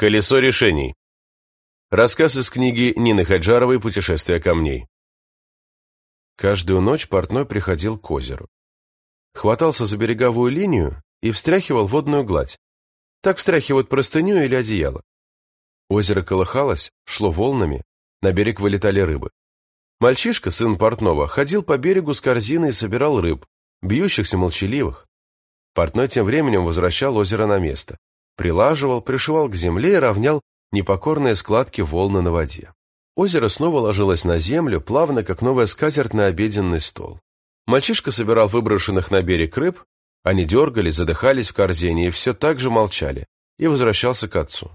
Колесо решений. Рассказ из книги Нины Хаджаровой «Путешествие камней». Каждую ночь портной приходил к озеру. Хватался за береговую линию и встряхивал водную гладь. Так встряхивают простыню или одеяло. Озеро колыхалось, шло волнами, на берег вылетали рыбы. Мальчишка, сын портного, ходил по берегу с корзиной и собирал рыб, бьющихся молчаливых. Портной тем временем возвращал озеро на место прилаживал, пришивал к земле и равнял непокорные складки волны на воде. Озеро снова ложилось на землю, плавно, как новая скатерть на обеденный стол. Мальчишка собирал выброшенных на берег рыб, они дергались, задыхались в корзине и все так же молчали, и возвращался к отцу.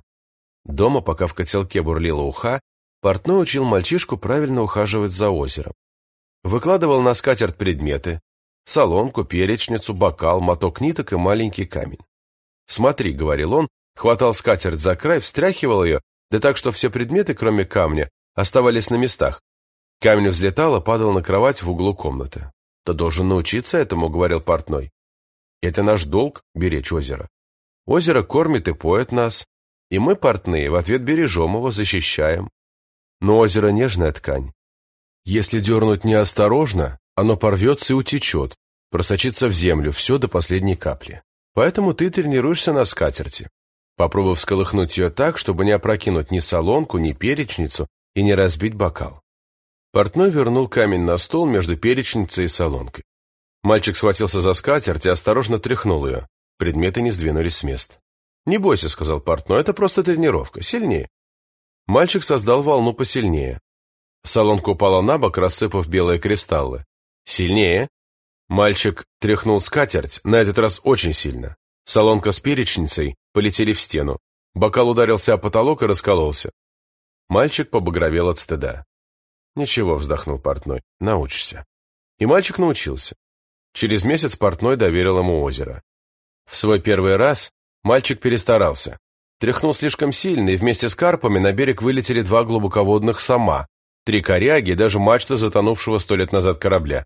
Дома, пока в котелке бурлила уха, портной учил мальчишку правильно ухаживать за озером. Выкладывал на скатерть предметы, солонку, перечницу, бокал, моток ниток и маленький камень. «Смотри», — говорил он, хватал скатерть за край, встряхивал ее, да так, что все предметы, кроме камня, оставались на местах. Камень взлетал и падал на кровать в углу комнаты. «Ты должен научиться этому», — говорил портной. «Это наш долг — беречь озеро. Озеро кормит и поет нас, и мы, портные, в ответ бережем его, защищаем. Но озеро — нежная ткань. Если дернуть неосторожно, оно порвется и утечет, просочится в землю, все до последней капли. Поэтому ты тренируешься на скатерти. Попробуй всколыхнуть ее так, чтобы не опрокинуть ни солонку, ни перечницу и не разбить бокал. Портной вернул камень на стол между перечницей и солонкой. Мальчик схватился за скатерть и осторожно тряхнул ее. Предметы не сдвинулись с мест. «Не бойся», — сказал портной, — «это просто тренировка. Сильнее». Мальчик создал волну посильнее. Солонка упала на бок, рассыпав белые кристаллы. «Сильнее», Мальчик тряхнул скатерть, на этот раз очень сильно. Солонка с перечницей полетели в стену. Бокал ударился о потолок и раскололся. Мальчик побагровел от стыда. «Ничего», — вздохнул портной, — «научишься». И мальчик научился. Через месяц портной доверил ему озеро. В свой первый раз мальчик перестарался. Тряхнул слишком сильно, и вместе с карпами на берег вылетели два глубоководных сама, три коряги и даже мачта затонувшего сто лет назад корабля.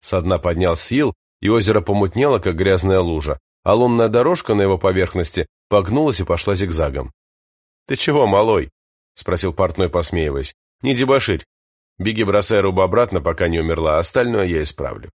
Со дна поднял сил, и озеро помутнело, как грязная лужа, а лунная дорожка на его поверхности погнулась и пошла зигзагом. «Ты чего, малой?» — спросил портной, посмеиваясь. «Не дебоширь. Беги, бросай рыбу обратно, пока не умерла, остальное я исправлю».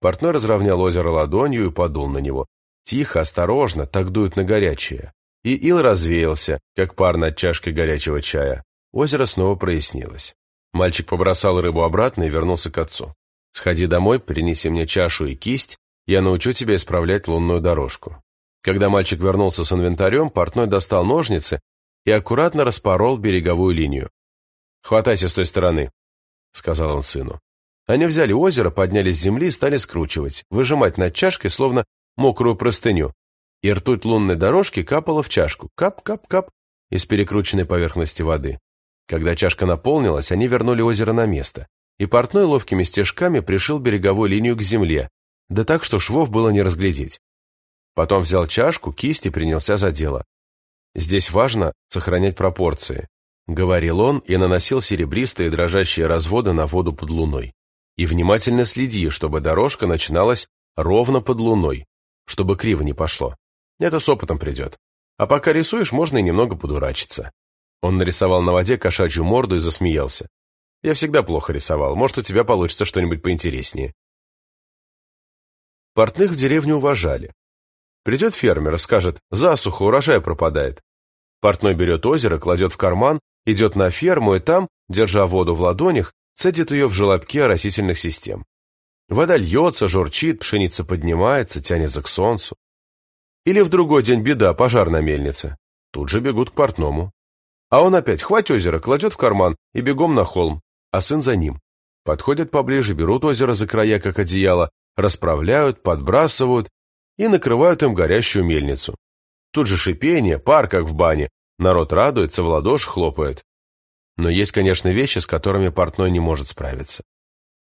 Портной разровнял озеро ладонью и подул на него. Тихо, осторожно, так дует на горячее. И ил развеялся, как пар над чашкой горячего чая. Озеро снова прояснилось. Мальчик побросал рыбу обратно и вернулся к отцу. Сходи домой, принеси мне чашу и кисть, я научу тебя исправлять лунную дорожку. Когда мальчик вернулся с инвентарем, портной достал ножницы и аккуратно распорол береговую линию. «Хватайся с той стороны», — сказал он сыну. Они взяли озеро, поднялись с земли и стали скручивать, выжимать над чашкой, словно мокрую простыню. И ртуть лунной дорожки капала в чашку, кап-кап-кап, из перекрученной поверхности воды. Когда чашка наполнилась, они вернули озеро на место и портной ловкими стежками пришил береговую линию к земле, да так, что швов было не разглядеть. Потом взял чашку, кисть и принялся за дело. Здесь важно сохранять пропорции, говорил он и наносил серебристые дрожащие разводы на воду под луной. И внимательно следи, чтобы дорожка начиналась ровно под луной, чтобы криво не пошло. Это с опытом придет. А пока рисуешь, можно и немного подурачиться. Он нарисовал на воде кошачью морду и засмеялся. Я всегда плохо рисовал. Может, у тебя получится что-нибудь поинтереснее. Портных в деревне уважали. Придет фермер и скажет, засуха, урожай пропадает. Портной берет озеро, кладет в карман, идет на ферму и там, держа воду в ладонях, цедит ее в желобки оросительных систем. Вода льется, журчит, пшеница поднимается, тянется к солнцу. Или в другой день беда, пожар на мельнице. Тут же бегут к портному. А он опять хвать озеро, кладет в карман и бегом на холм а сын за ним. Подходят поближе, берут озеро за края, как одеяло, расправляют, подбрасывают и накрывают им горящую мельницу. Тут же шипение, пар, как в бане. Народ радуется, в ладоши хлопает. Но есть, конечно, вещи, с которыми портной не может справиться.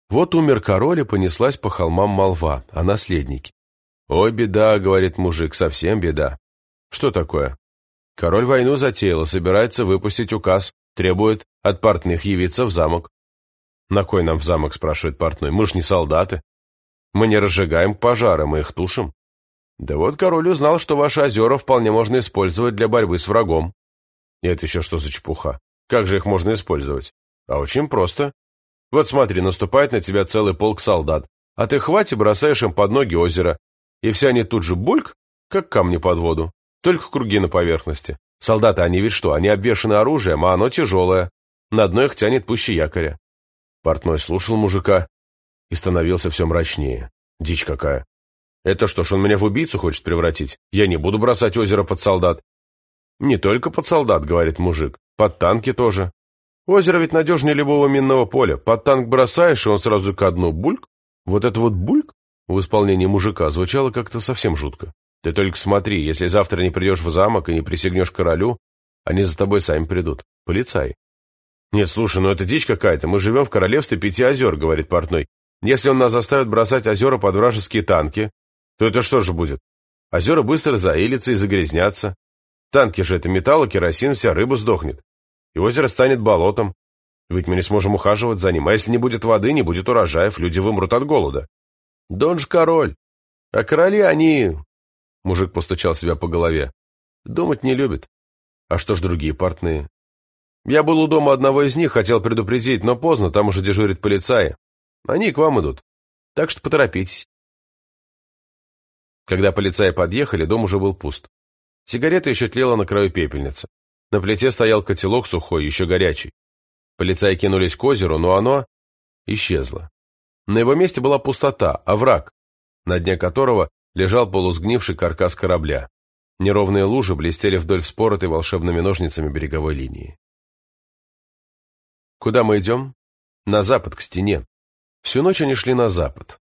Вот умер король, и понеслась по холмам молва о наследнике. «Ой, беда», — говорит мужик, — «совсем беда». «Что такое?» Король войну затеял, собирается выпустить указ, требует от портных явиться в замок. «На кой нам в замок?» – спрашивает портной. «Мы ж не солдаты. Мы не разжигаем пожары, мы их тушим». Да вот король узнал, что ваши озера вполне можно использовать для борьбы с врагом. Это еще что за чепуха? Как же их можно использовать? А очень просто. Вот смотри, наступает на тебя целый полк солдат, а ты хватит бросаешь им под ноги озеро, и все они тут же бульк, как камни под воду, только круги на поверхности. Солдаты, они ведь что, они обвешаны оружием, а оно тяжелое. На дно их тянет пуще якоря. Портной слушал мужика и становился все мрачнее. Дичь какая. Это что ж, он меня в убийцу хочет превратить? Я не буду бросать озеро под солдат. Не только под солдат, говорит мужик, под танки тоже. Озеро ведь надежнее любого минного поля. Под танк бросаешь, и он сразу ко дну бульк. Вот это вот бульк в исполнении мужика звучало как-то совсем жутко. Ты только смотри, если завтра не придешь в замок и не присягнешь королю, они за тобой сами придут. Полицай. Нет, слушай, ну это дичь какая-то. Мы живем в королевстве пяти озер, говорит портной. Если он нас заставит бросать озера под вражеские танки, то это что же будет? Озера быстро заилятся и загрязнятся. Танки же это металл, керосин, вся рыба сдохнет. И озеро станет болотом. Ведь мы не сможем ухаживать за ним. А если не будет воды, не будет урожаев, люди вымрут от голода. Да он же король. А короли, они... Мужик постучал себя по голове. Думать не любят. А что ж другие портные? Я был у дома одного из них, хотел предупредить, но поздно, там уже дежурит полицаи. Они к вам идут. Так что поторопитесь. Когда полицаи подъехали, дом уже был пуст. Сигарета еще тлела на краю пепельницы. На плите стоял котелок сухой, еще горячий. Полицаи кинулись к озеру, но оно исчезло. На его месте была пустота, овраг, на дне которого лежал полусгнивший каркас корабля. Неровные лужи блестели вдоль вспоротой волшебными ножницами береговой линии. Куда мы идем? На запад, к стене. Всю ночь они шли на запад.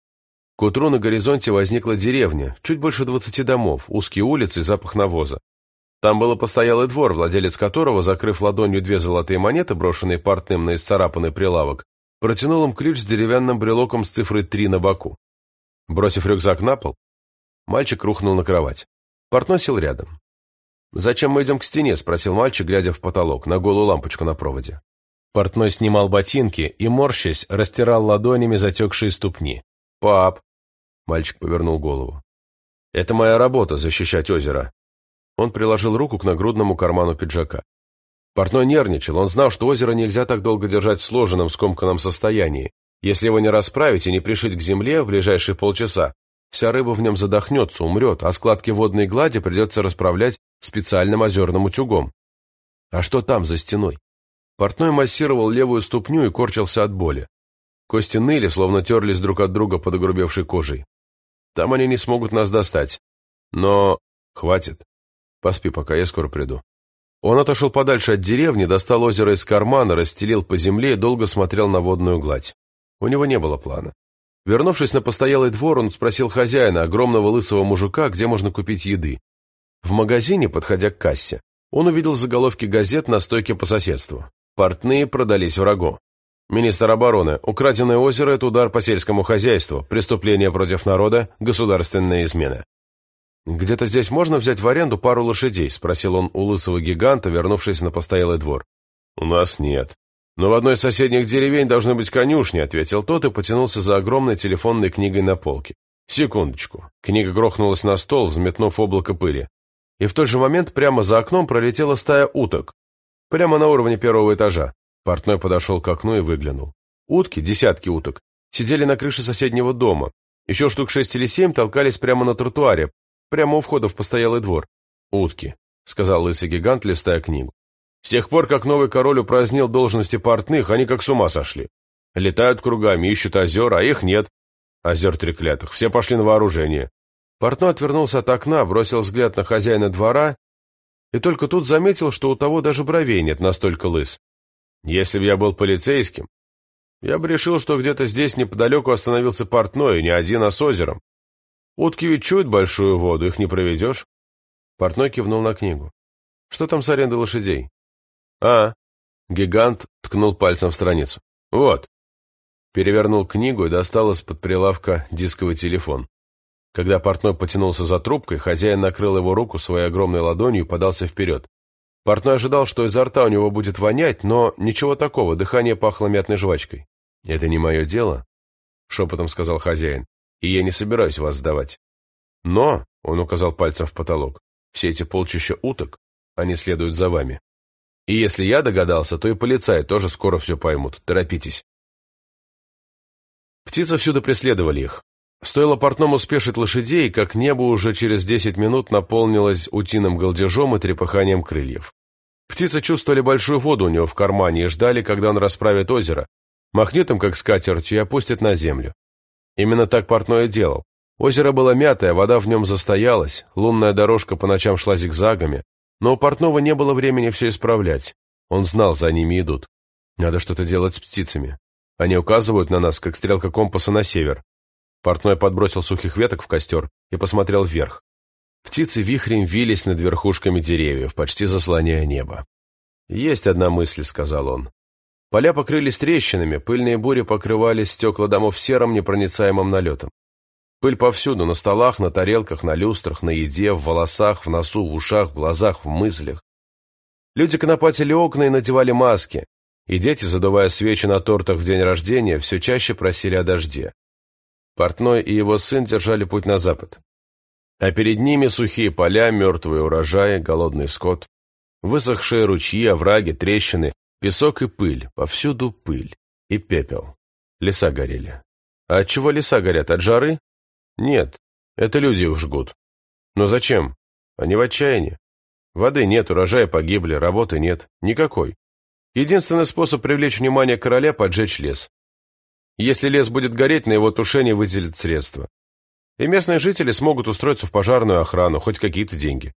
К утру на горизонте возникла деревня, чуть больше двадцати домов, узкие улицы и запах навоза. Там было постоялый двор, владелец которого, закрыв ладонью две золотые монеты, брошенные портным на исцарапанный прилавок, протянул им ключ с деревянным брелоком с цифрой три на боку. Бросив рюкзак на пол, мальчик рухнул на кровать. Портной сел рядом. «Зачем мы идем к стене?» – спросил мальчик, глядя в потолок, на голую лампочку на проводе. Портной снимал ботинки и, морщась, растирал ладонями затекшие ступни. «Пап!» Мальчик повернул голову. «Это моя работа — защищать озеро». Он приложил руку к нагрудному карману пиджака. Портной нервничал, он знал, что озеро нельзя так долго держать в сложенном, скомканном состоянии. Если его не расправить и не пришить к земле в ближайшие полчаса, вся рыба в нем задохнется, умрет, а складки водной глади придется расправлять специальным озерным утюгом. А что там, за стеной? Портной массировал левую ступню и корчился от боли. Кости ныли, словно терлись друг от друга под огрубевшей кожей. Там они не смогут нас достать. Но... хватит. Поспи пока, я скоро приду. Он отошел подальше от деревни, достал озеро из кармана, расстелил по земле и долго смотрел на водную гладь. У него не было плана. Вернувшись на постоялый двор, он спросил хозяина, огромного лысого мужика, где можно купить еды. В магазине, подходя к кассе, он увидел заголовки газет на стойке по соседству. Портные продались врагу. Министр обороны. Украденное озеро – это удар по сельскому хозяйству, преступление против народа, государственная измена. «Где-то здесь можно взять в аренду пару лошадей?» – спросил он у лысого гиганта, вернувшись на постоялый двор. «У нас нет. Но в одной из соседних деревень должны быть конюшни», – ответил тот и потянулся за огромной телефонной книгой на полке. «Секундочку». Книга грохнулась на стол, взметнув облако пыли. И в тот же момент прямо за окном пролетела стая уток. Прямо на уровне первого этажа. Портной подошел к окну и выглянул. Утки, десятки уток, сидели на крыше соседнего дома. Еще штук шесть или семь толкались прямо на тротуаре, прямо у входа в постоялый двор. «Утки», — сказал лысый гигант, листая книгу. «С тех пор, как новый король упразднил должности портных, они как с ума сошли. Летают кругами, ищут озера, а их нет. Озер треклятых, все пошли на вооружение». Портной отвернулся от окна, бросил взгляд на хозяина двора и только тут заметил, что у того даже бровей нет, настолько лыс. Если бы я был полицейским, я бы решил, что где-то здесь неподалеку остановился портной, и не один, а с озером. Утки ведь чуют большую воду, их не проведешь. Портной кивнул на книгу. Что там с арендой лошадей? А, гигант ткнул пальцем в страницу. Вот. Перевернул книгу и достал из-под прилавка дисковый телефон. Когда портной потянулся за трубкой, хозяин накрыл его руку своей огромной ладонью и подался вперед. Портной ожидал, что изо рта у него будет вонять, но ничего такого, дыхание пахло мятной жвачкой. «Это не мое дело», — шепотом сказал хозяин, — «и я не собираюсь вас сдавать». «Но», — он указал пальцем в потолок, — «все эти полчища уток, они следуют за вами». И если я догадался, то и полицаи тоже скоро все поймут. Торопитесь. Птицы всюду преследовали их. Стоило портному спешить лошадей, как небо уже через десять минут наполнилось утиным галдежом и трепыханием крыльев. Птицы чувствовали большую воду у него в кармане и ждали, когда он расправит озеро, махнет им как скатертью и опустит на землю. Именно так портной и делал. Озеро было мятое, вода в нем застоялась, лунная дорожка по ночам шла зигзагами, но у портного не было времени все исправлять. Он знал, за ними идут. Надо что-то делать с птицами. Они указывают на нас, как стрелка компаса на север. Портной подбросил сухих веток в костер и посмотрел вверх. Птицы вихрем вились над верхушками деревьев, почти заслоняя небо. «Есть одна мысль», — сказал он. Поля покрылись трещинами, пыльные бури покрывали стекла домов серым непроницаемым налетом. Пыль повсюду, на столах, на тарелках, на люстрах, на еде, в волосах, в носу, в ушах, в глазах, в мыслях. Люди конопатили окна и надевали маски, и дети, задувая свечи на тортах в день рождения, все чаще просили о дожде. Портной и его сын держали путь на запад. А перед ними сухие поля, мертвые урожаи, голодный скот, высохшие ручьи, овраги, трещины, песок и пыль, повсюду пыль и пепел. Леса горели. А от чего леса горят? От жары? Нет, это люди их жгут. Но зачем? Они в отчаянии. Воды нет, урожая погибли, работы нет. Никакой. Единственный способ привлечь внимание короля – поджечь лес. Если лес будет гореть, на его тушение выделят средства. И местные жители смогут устроиться в пожарную охрану, хоть какие-то деньги.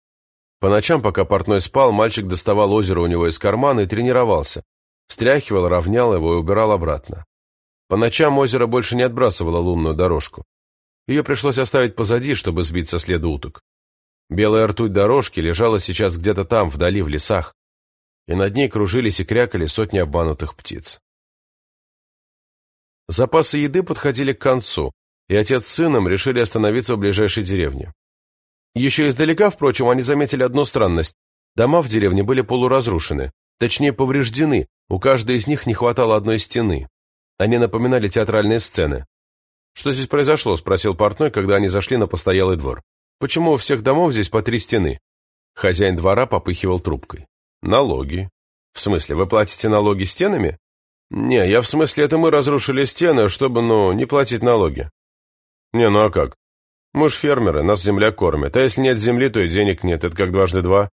По ночам, пока портной спал, мальчик доставал озеро у него из кармана и тренировался. Встряхивал, равнял его и убирал обратно. По ночам озеро больше не отбрасывало лунную дорожку. Ее пришлось оставить позади, чтобы сбить со следа уток. Белая ртуть дорожки лежала сейчас где-то там, вдали, в лесах, и над ней кружились и крякали сотни обманутых птиц. Запасы еды подходили к концу, и отец с сыном решили остановиться в ближайшей деревне. Еще издалека, впрочем, они заметили одну странность. Дома в деревне были полуразрушены, точнее повреждены, у каждой из них не хватало одной стены. Они напоминали театральные сцены. «Что здесь произошло?» – спросил портной, когда они зашли на постоялый двор. «Почему у всех домов здесь по три стены?» Хозяин двора попыхивал трубкой. «Налоги». «В смысле, вы платите налоги стенами?» «Не, я в смысле, это мы разрушили стены, чтобы, ну, не платить налоги». «Не, ну а как? Мы ж фермеры, нас земля кормит, а если нет земли, то и денег нет, это как дважды два.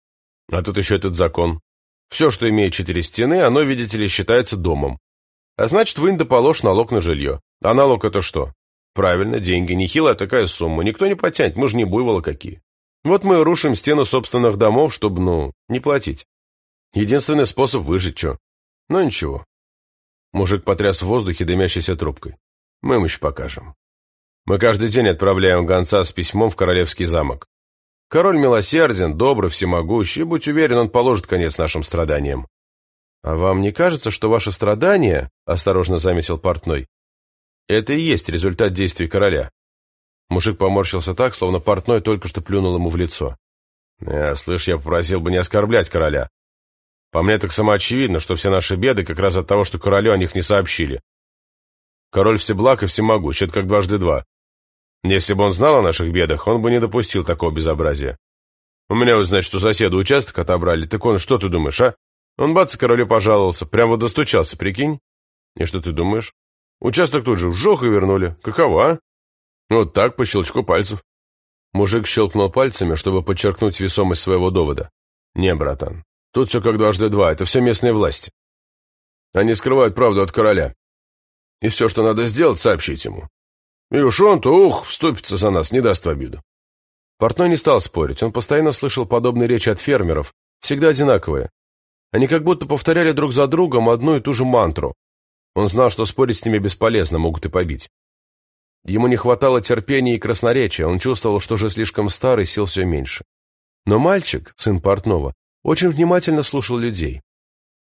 А тут еще этот закон. Все, что имеет четыре стены, оно, видите ли, считается домом. А значит, вынь да положь налог на жилье. А налог это что? Правильно, деньги, нехилая такая сумма, никто не потянет, мы же не буйволы какие. Вот мы рушим стены собственных домов, чтобы, ну, не платить. Единственный способ выжить, что. Ну ничего, Мужик потряс в воздухе дымящейся трубкой. «Мы им еще покажем. Мы каждый день отправляем гонца с письмом в Королевский замок. Король милосерден, добрый, всемогущий, и, будь уверен, он положит конец нашим страданиям». «А вам не кажется, что ваши страдания, — осторожно заметил портной, — это и есть результат действий короля?» Мужик поморщился так, словно портной только что плюнул ему в лицо. «Э, слышь, я попросил бы не оскорблять короля. По мне так самоочевидно, что все наши беды как раз от того, что королю о них не сообщили. Король всеблаг и всемогущ, это как дважды два. Если бы он знал о наших бедах, он бы не допустил такого безобразия. У меня, вот, значит, у соседа участок отобрали, так он, что ты думаешь, а? Он бац, королю пожаловался, прямо вот достучался, прикинь? И что ты думаешь? Участок тут же вжох и вернули. Каково, а? Вот так, по щелчку пальцев. Мужик щелкнул пальцами, чтобы подчеркнуть весомость своего довода. Не, братан, Тут все как дважды два, это все местные власти. Они скрывают правду от короля. И все, что надо сделать, сообщить ему. И уж он-то, ух, вступится за нас, не даст в обиду. Портной не стал спорить, он постоянно слышал подобные речи от фермеров, всегда одинаковые. Они как будто повторяли друг за другом одну и ту же мантру. Он знал, что спорить с ними бесполезно, могут и побить. Ему не хватало терпения и красноречия, он чувствовал, что уже слишком старый, сил все меньше. Но мальчик, сын портного, очень внимательно слушал людей.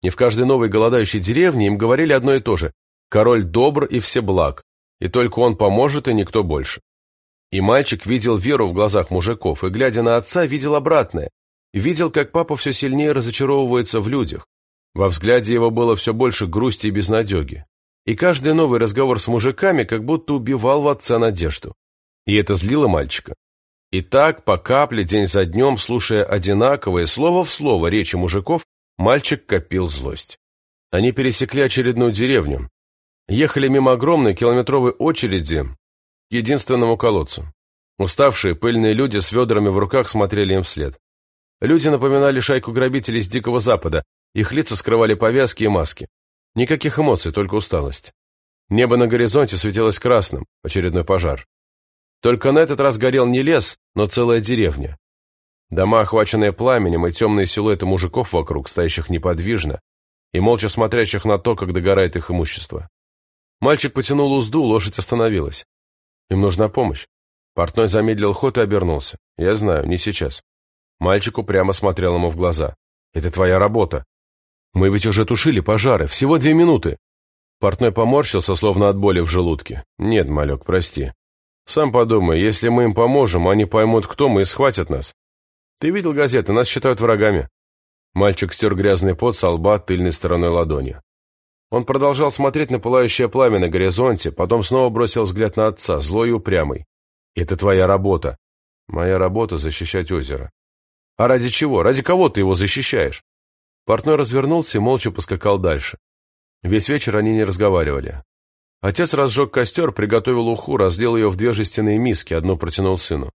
И в каждой новой голодающей деревне им говорили одно и то же «Король добр и всеблаг, и только он поможет, и никто больше». И мальчик видел веру в глазах мужиков, и, глядя на отца, видел обратное. Видел, как папа все сильнее разочаровывается в людях. Во взгляде его было все больше грусти и безнадеги. И каждый новый разговор с мужиками как будто убивал в отца надежду. И это злило мальчика. И так, по капле, день за днем, слушая одинаковые, слово в слово речи мужиков, Мальчик копил злость. Они пересекли очередную деревню, ехали мимо огромной километровой очереди к единственному колодцу. Уставшие, пыльные люди с ведрами в руках смотрели им вслед. Люди напоминали шайку грабителей с Дикого Запада, их лица скрывали повязки и маски. Никаких эмоций, только усталость. Небо на горизонте светилось красным, очередной пожар. Только на этот раз горел не лес, но целая деревня. Дома, охваченные пламенем, и темные силуэты мужиков вокруг, стоящих неподвижно, и молча смотрящих на то, как догорает их имущество. Мальчик потянул узду, лошадь остановилась. Им нужна помощь. Портной замедлил ход и обернулся. Я знаю, не сейчас. Мальчик упрямо смотрел ему в глаза. «Это твоя работа. Мы ведь уже тушили пожары. Всего две минуты. Портной поморщился, словно от боли в желудке. «Нет, малек, прости. Сам подумай, если мы им поможем, они поймут, кто мы, и схватят нас. Ты видел газеты, нас считают врагами». Мальчик стер грязный пот со лба тыльной стороной ладони. Он продолжал смотреть на пылающее пламя на горизонте, потом снова бросил взгляд на отца, злой и упрямый. «Это твоя работа». «Моя работа — защищать озеро». «А ради чего? Ради кого ты его защищаешь?» Портной развернулся и молча поскакал дальше. Весь вечер они не разговаривали. Отец разжег костер, приготовил уху, разлил ее в две жестяные миски, одну протянул сыну.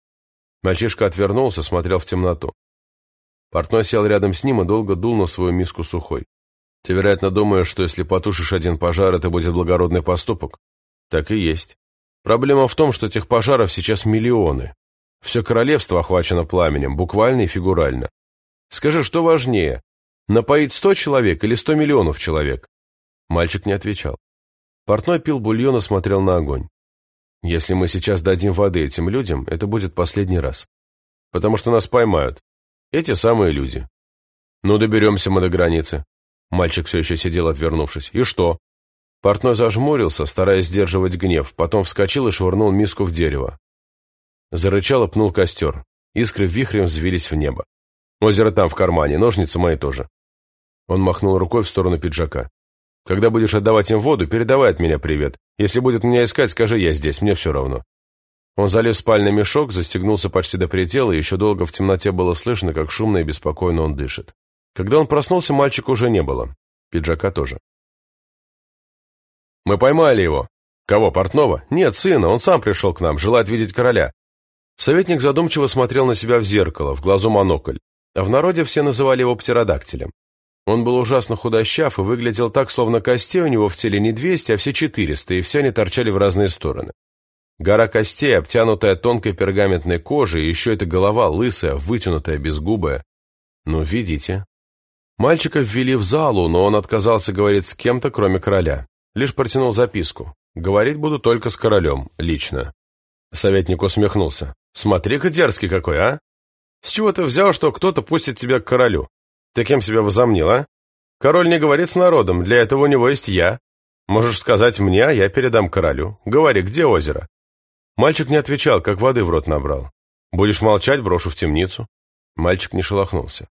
Мальчишка отвернулся, смотрел в темноту. Портной сел рядом с ним и долго дул на свою миску сухой. Ты, вероятно, думаешь, что если потушишь один пожар, это будет благородный поступок? Так и есть. Проблема в том, что этих пожаров сейчас миллионы. Все королевство охвачено пламенем, буквально и фигурально. Скажи, что важнее, напоить сто человек или сто миллионов человек? Мальчик не отвечал. Портной пил бульон и смотрел на огонь. Если мы сейчас дадим воды этим людям, это будет последний раз. Потому что нас поймают. Эти самые люди. Ну, доберемся мы до границы. Мальчик все еще сидел, отвернувшись. И что? Портной зажмурился, стараясь сдерживать гнев, потом вскочил и швырнул миску в дерево. Зарычал и пнул костер. Искры вихрем взвились в небо. Озеро там, в кармане, ножницы мои тоже. Он махнул рукой в сторону пиджака. Когда будешь отдавать им воду, передавай от меня привет. Если будет меня искать, скажи, я здесь, мне все равно». Он залез в спальный мешок, застегнулся почти до предела, и еще долго в темноте было слышно, как шумно и беспокойно он дышит. Когда он проснулся, мальчика уже не было. Пиджака тоже. «Мы поймали его». «Кого, Портнова?» «Нет, сына, он сам пришел к нам, желает видеть короля». Советник задумчиво смотрел на себя в зеркало, в глазу монокль. А в народе все называли его птеродактилем. Он был ужасно худощав и выглядел так, словно костей у него в теле не 200, а все 400, и все они торчали в разные стороны. Гора костей, обтянутая тонкой пергаментной кожей, и еще эта голова лысая, вытянутая, безгубая. Ну, видите. Мальчика ввели в залу, но он отказался говорить с кем-то, кроме короля. Лишь протянул записку. Говорить буду только с королем, лично. Советник усмехнулся. Смотри-ка дерзкий какой, а? С чего ты взял, что кто-то пустит тебя к королю? Ты кем себя возомнил, а? Король не говорит с народом, для этого у него есть я. Можешь сказать мне, а я передам королю. Говори, где озеро?» Мальчик не отвечал, как воды в рот набрал. «Будешь молчать, брошу в темницу». Мальчик не шелохнулся.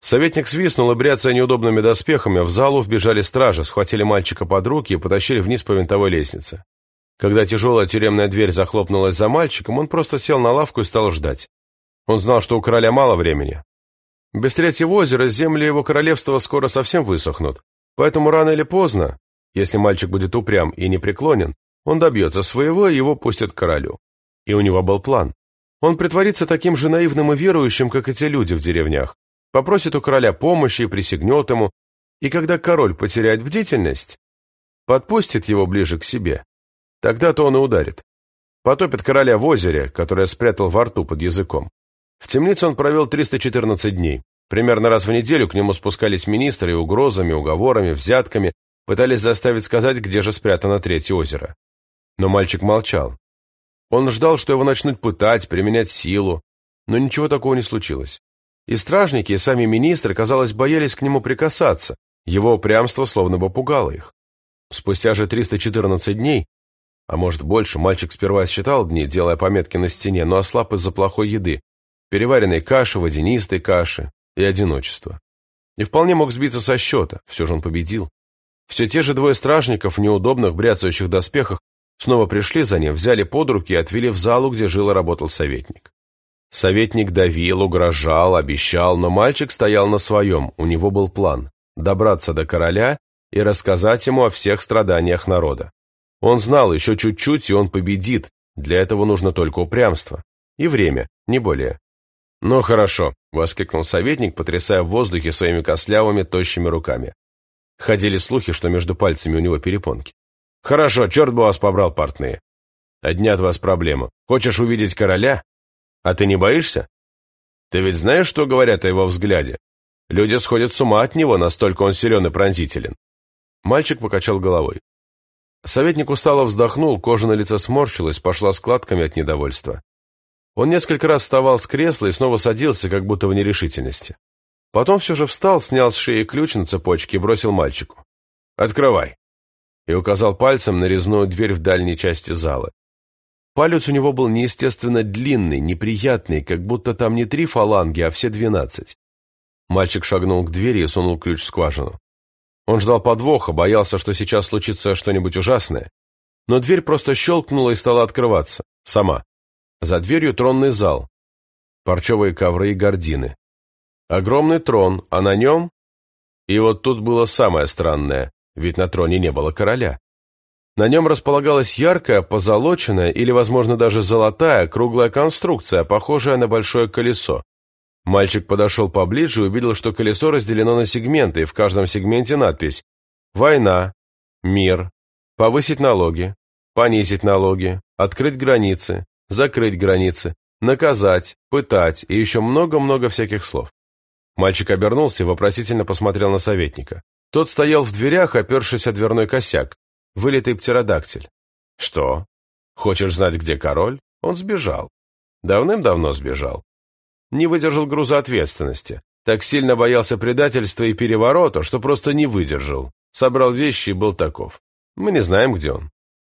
Советник свистнул, и, бряцая неудобными доспехами, в залу вбежали стражи, схватили мальчика под руки и потащили вниз по винтовой лестнице. Когда тяжелая тюремная дверь захлопнулась за мальчиком, он просто сел на лавку и стал ждать. Он знал, что у короля мало времени, без третьего озера земли его королевства скоро совсем высохнут, поэтому рано или поздно, если мальчик будет упрям и непреклонен, он добьется своего и его пустят к королю. И у него был план. Он притворится таким же наивным и верующим, как эти люди в деревнях, попросит у короля помощи и присягнет ему, и когда король потеряет бдительность, подпустит его ближе к себе. Тогда-то он и ударит. Потопит короля в озере, которое спрятал во рту под языком. В темнице он провел 314 дней. Примерно раз в неделю к нему спускались министры и угрозами, уговорами, взятками, пытались заставить сказать, где же спрятано третье озеро. Но мальчик молчал. Он ждал, что его начнут пытать, применять силу, но ничего такого не случилось. И стражники, и сами министры, казалось, боялись к нему прикасаться, его упрямство словно бы пугало их. Спустя же 314 дней, а может больше, мальчик сперва считал дни, делая пометки на стене, но ослаб из-за плохой еды, переваренной каши, водянистой каши и одиночества. И вполне мог сбиться со счета, все же он победил. Все те же двое стражников в неудобных бряцающих доспехах снова пришли за ним, взяли под руки и отвели в залу, где жил и работал советник. Советник давил, угрожал, обещал, но мальчик стоял на своем, у него был план – добраться до короля и рассказать ему о всех страданиях народа. Он знал, еще чуть-чуть, и он победит, для этого нужно только упрямство. И время, не более. «Ну хорошо», — воскликнул советник, потрясая в воздухе своими костлявыми, тощими руками. Ходили слухи, что между пальцами у него перепонки. «Хорошо, черт бы вас побрал, портные. Одни от вас проблема. Хочешь увидеть короля? А ты не боишься? Ты ведь знаешь, что говорят о его взгляде? Люди сходят с ума от него, настолько он силен и пронзителен». Мальчик покачал головой. Советник устало вздохнул, кожа на лице сморщилась, пошла складками от недовольства. Он несколько раз вставал с кресла и снова садился, как будто в нерешительности. Потом все же встал, снял с шеи ключ на цепочке и бросил мальчику. «Открывай!» и указал пальцем на резную дверь в дальней части зала. Палец у него был неестественно длинный, неприятный, как будто там не три фаланги, а все двенадцать. Мальчик шагнул к двери и сунул ключ в скважину. Он ждал подвоха, боялся, что сейчас случится что-нибудь ужасное. Но дверь просто щелкнула и стала открываться. Сама. За дверью тронный зал. Парчевые ковры и гардины. Огромный трон, а на нем... И вот тут было самое странное, ведь на троне не было короля. На нем располагалась яркая, позолоченная или, возможно, даже золотая, круглая конструкция, похожая на большое колесо. Мальчик подошел поближе и увидел, что колесо разделено на сегменты, и в каждом сегменте надпись «Война», «Мир», «Повысить налоги», «Понизить налоги», «Открыть границы», закрыть границы, наказать, пытать и еще много-много всяких слов. Мальчик обернулся и вопросительно посмотрел на советника. Тот стоял в дверях, опершись о дверной косяк, вылитый птеродактиль. Что? Хочешь знать, где король? Он сбежал. Давным-давно сбежал. Не выдержал груза ответственности. Так сильно боялся предательства и переворота, что просто не выдержал. Собрал вещи и был таков. Мы не знаем, где он.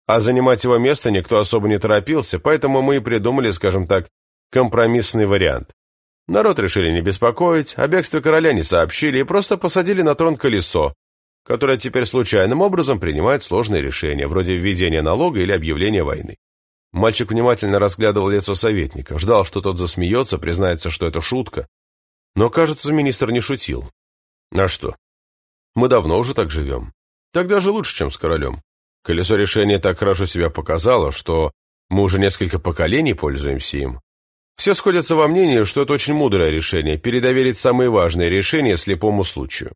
А занимать его место никто особо не торопился, поэтому мы и придумали, скажем так, компромиссный вариант. Народ решили не беспокоить, о бегстве короля не сообщили и просто посадили на трон колесо, которое теперь случайным образом принимает сложные решения, вроде введения налога или объявления войны. Мальчик внимательно разглядывал лицо советника, ждал, что тот засмеется, признается, что это шутка. Но, кажется, министр не шутил. А что? Мы давно уже так живем. Так даже лучше, чем с королем. Колесо решения так хорошо себя показало, что мы уже несколько поколений пользуемся им. Все сходятся во мнении, что это очень мудрое решение – передоверить самые важные решения слепому случаю.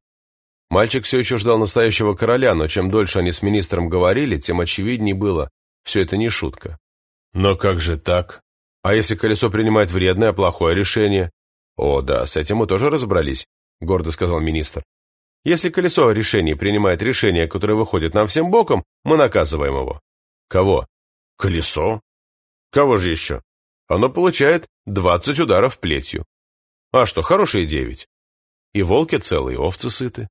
Мальчик все еще ждал настоящего короля, но чем дольше они с министром говорили, тем очевиднее было – все это не шутка. Но как же так? А если колесо принимает вредное, плохое решение? О, да, с этим мы тоже разобрались, гордо сказал министр. Если колесо решений принимает решение, которое выходит нам всем боком, мы наказываем его. Кого? Колесо? Кого же еще? Оно получает 20 ударов плетью. А что, хорошие девять. И волки целые, и овцы сыты.